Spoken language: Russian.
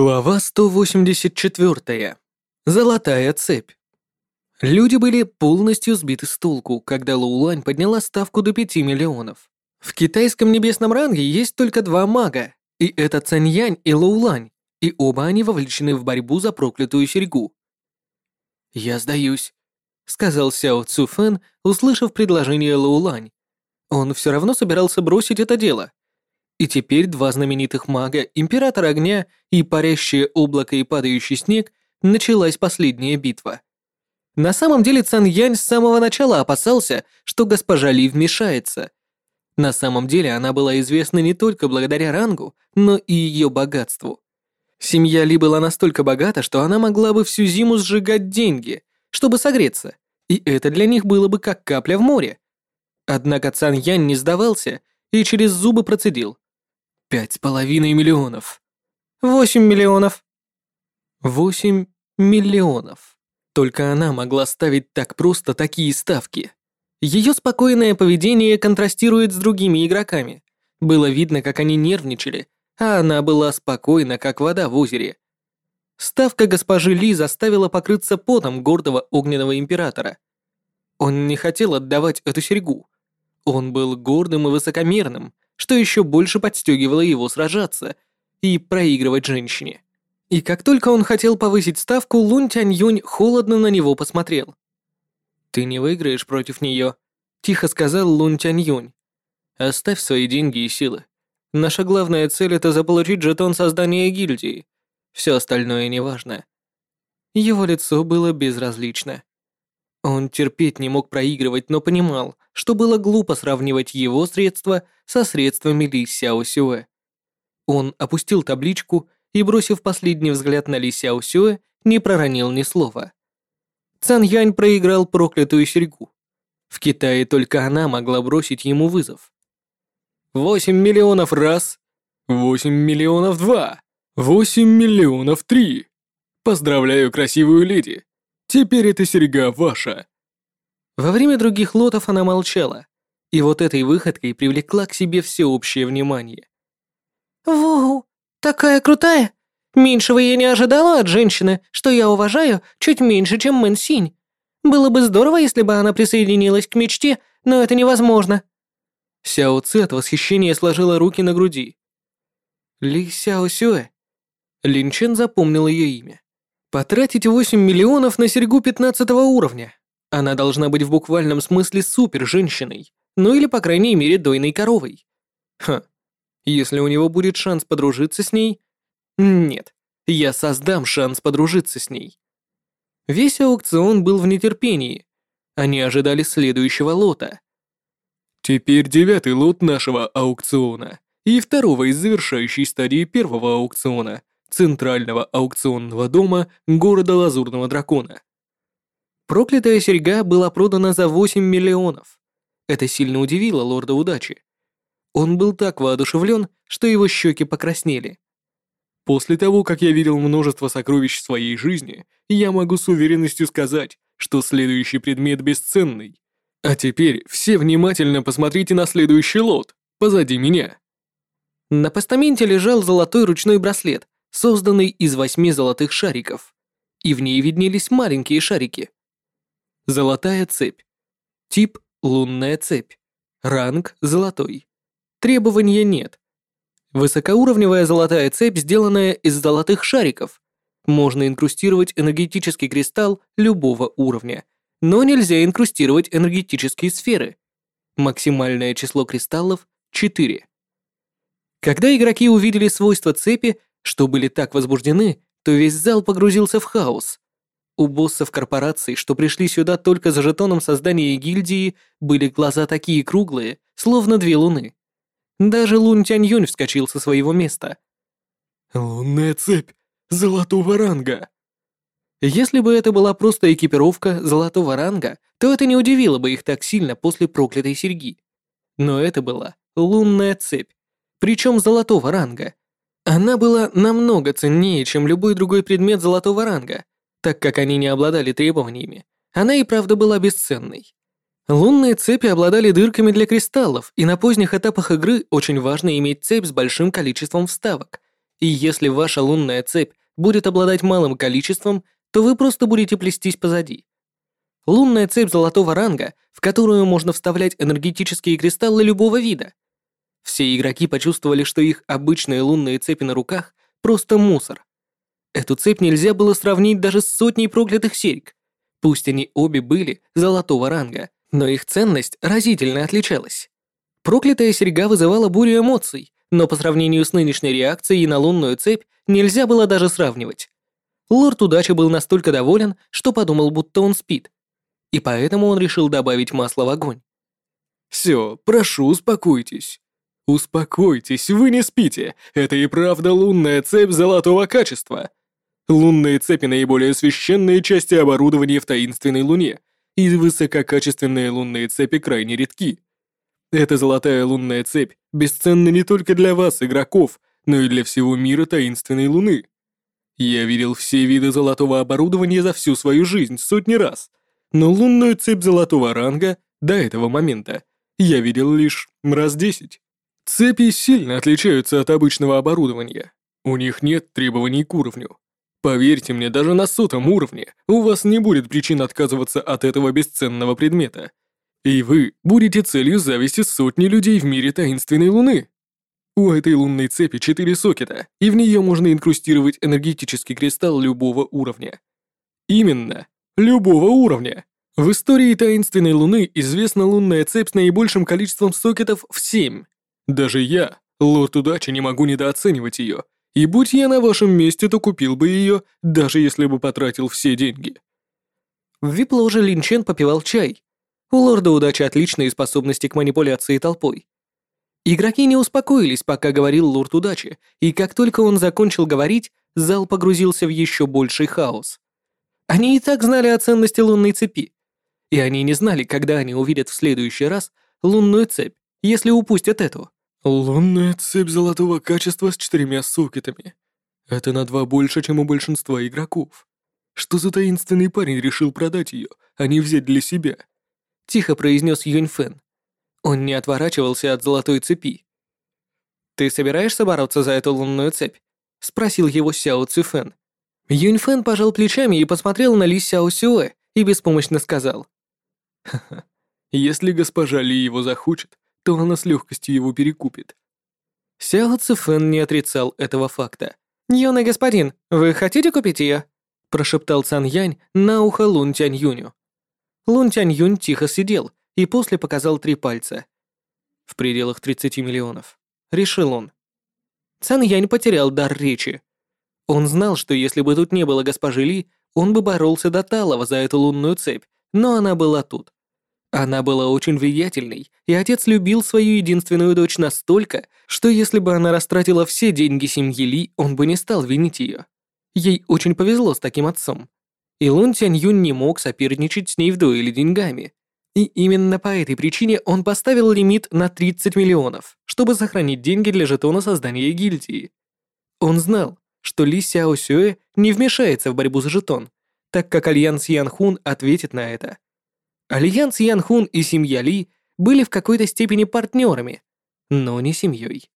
Глава 184. Золотая цепь. Люди были полностью сбиты с толку, когда Лоулань подняла ставку до 5 миллионов. В китайском небесном ранге есть только два мага, и это Цаньянь и Лоулань, и оба они вовлечены в борьбу за проклятую серьгу. «Я сдаюсь», — сказал Сяо Цуфэн, услышав предложение Лоулань. Он все равно собирался бросить это дело. И теперь два знаменитых мага, Император Огня и Парящее облако и Падающий снег, началась последняя битва. На самом деле Цан Янь с самого начала опасался, что госпожа Ли вмешается. На самом деле она была известна не только благодаря рангу, но и ее богатству. Семья Ли была настолько богата, что она могла бы всю зиму сжигать деньги, чтобы согреться, и это для них было бы как капля в море. Однако Цан Янь не сдавался и через зубы процедил. Пять с половиной миллионов. Восемь миллионов. Восемь миллионов. Только она могла ставить так просто такие ставки. Ее спокойное поведение контрастирует с другими игроками. Было видно, как они нервничали, а она была спокойна, как вода в озере. Ставка госпожи Ли заставила покрыться потом гордого огненного императора. Он не хотел отдавать эту серьгу. Он был гордым и высокомерным, что еще больше подстегивало его сражаться и проигрывать женщине. И как только он хотел повысить ставку, Лун Тянь Юнь холодно на него посмотрел. «Ты не выиграешь против нее», — тихо сказал Лун Тянь Юнь. «Оставь свои деньги и силы. Наша главная цель — это заполучить жетон создания гильдии. Все остальное неважно». Его лицо было безразлично. Он терпеть не мог проигрывать, но понимал, что было глупо сравнивать его средства со средствами Ли Сяо Сюэ. Он опустил табличку и, бросив последний взгляд на Ли Сяо Сюэ, не проронил ни слова. Цан Янь проиграл проклятую серьгу. В Китае только она могла бросить ему вызов. «Восемь миллионов раз, восемь миллионов два, восемь миллионов три. Поздравляю, красивую леди. Теперь эта серьга ваша». Во время других лотов она молчала, и вот этой выходкой привлекла к себе всеобщее внимание. «Воу, такая крутая! Меньшего я не ожидала от женщины, что я уважаю чуть меньше, чем Мэн Синь. Было бы здорово, если бы она присоединилась к мечте, но это невозможно». Сяо Ци от восхищения сложила руки на груди. Ли Сяо Сюэ. Лин Чен запомнил ее имя. Потратить 8 миллионов на серьгу 15 уровня. Она должна быть в буквальном смысле супер-женщиной, ну или, по крайней мере, дойной коровой. Ха, если у него будет шанс подружиться с ней... Нет, я создам шанс подружиться с ней. Весь аукцион был в нетерпении. Они ожидали следующего лота. Теперь девятый лот нашего аукциона и второго из завершающей стадии первого аукциона центрального аукционного дома города Лазурного Дракона. Проклятая серьга была продана за 8 миллионов. Это сильно удивило лорда удачи. Он был так воодушевлен, что его щеки покраснели. После того, как я видел множество сокровищ в своей жизни, я могу с уверенностью сказать, что следующий предмет бесценный. А теперь все внимательно посмотрите на следующий лот, позади меня. На постаменте лежал золотой ручной браслет, созданный из восьми золотых шариков, и в ней виднелись маленькие шарики. Золотая цепь. Тип – лунная цепь. Ранг – золотой. Требования нет. Высокоуровневая золотая цепь, сделанная из золотых шариков. Можно инкрустировать энергетический кристалл любого уровня, но нельзя инкрустировать энергетические сферы. Максимальное число кристаллов – 4. Когда игроки увидели свойства цепи, что были так возбуждены, то весь зал погрузился в хаос. У боссов корпораций, что пришли сюда только за жетоном создания гильдии, были глаза такие круглые, словно две луны. Даже Лун Тянь Юнь вскочил со своего места. «Лунная цепь золотого ранга!» Если бы это была просто экипировка золотого ранга, то это не удивило бы их так сильно после проклятой серьги. Но это была лунная цепь, причем золотого ранга, она была намного ценнее, чем любой другой предмет золотого ранга, так как они не обладали требованиями. Она и правда была бесценной. Лунные цепи обладали дырками для кристаллов, и на поздних этапах игры очень важно иметь цепь с большим количеством вставок, И если ваша лунная цепь будет обладать малым количеством, то вы просто будете плестись позади. Лунная цепь золотого ранга, в которую можно вставлять энергетические кристаллы любого вида. Все игроки почувствовали, что их обычные лунные цепи на руках — просто мусор. Эту цепь нельзя было сравнить даже с сотней проклятых серьг. Пусть они обе были золотого ранга, но их ценность разительно отличалась. Проклятая серьга вызывала бурю эмоций, но по сравнению с нынешней реакцией на лунную цепь нельзя было даже сравнивать. Лорд Удачи был настолько доволен, что подумал, будто он спит. И поэтому он решил добавить масло в огонь. «Все, прошу, успокойтесь. Успокойтесь, вы не спите. Это и правда лунная цепь золотого качества. Лунные цепи — наиболее священные части оборудования в таинственной луне, и высококачественные лунные цепи крайне редки. Эта золотая лунная цепь бесценна не только для вас, игроков, но и для всего мира таинственной луны. Я видел все виды золотого оборудования за всю свою жизнь сотни раз, но лунную цепь золотого ранга до этого момента я видел лишь раз десять. Цепи сильно отличаются от обычного оборудования. У них нет требований к уровню. Поверьте мне, даже на сотом уровне у вас не будет причин отказываться от этого бесценного предмета. И вы будете целью зависти сотни людей в мире таинственной луны. У этой лунной цепи четыре сокета, и в нее можно инкрустировать энергетический кристалл любого уровня. Именно, любого уровня. В истории таинственной луны известна лунная цепь с наибольшим количеством сокетов в семь. Даже я, лорд удачи, не могу недооценивать ее, и будь я на вашем месте, то купил бы ее, даже если бы потратил все деньги. В вип-ложе Линчен попивал чай. У лорда удачи отличные способности к манипуляции толпой. Игроки не успокоились, пока говорил лорд удачи, и как только он закончил говорить, зал погрузился в еще больший хаос. Они и так знали о ценности лунной цепи. И они не знали, когда они увидят в следующий раз лунную цепь, если упустят эту. Лунная цепь золотого качества с четырьмя сокетами. Это на два больше, чем у большинства игроков. Что за таинственный парень решил продать ее, а не взять для себя? Тихо произнес Юньфэн. Он не отворачивался от золотой цепи. «Ты собираешься бороться за эту лунную цепь?» — спросил его Сяо Цюфэн. Юньфэн пожал плечами и посмотрел на Ли Сяо Сюэ и беспомощно сказал. «Ха-ха, если госпожа Ли его захочет, то она с легкостью его перекупит. Сяо Цифэн не отрицал этого факта. «Юный господин, вы хотите купить ее?» прошептал Цан Янь на ухо Лун Тянь Юню. Лун Тянь Юнь тихо сидел и после показал три пальца. В пределах 30 миллионов. Решил он. Цан Янь потерял дар речи. Он знал, что если бы тут не было госпожи Ли, он бы боролся до Талова за эту лунную цепь, но она была тут. Она была очень влиятельной, и отец любил свою единственную дочь настолько, что если бы она растратила все деньги семьи Ли, он бы не стал винить ее. Ей очень повезло с таким отцом. И Лун Тянь Юнь не мог соперничать с ней в дуэли деньгами. И именно по этой причине он поставил лимит на 30 миллионов, чтобы сохранить деньги для жетона создания гильдии. Он знал, что Ли Сяо Сюэ не вмешается в борьбу за жетон, так как Альянс Ян Хун ответит на это. Альянс Ян Хун и семья Ли были в какой-то степени партнерами, но не семьей.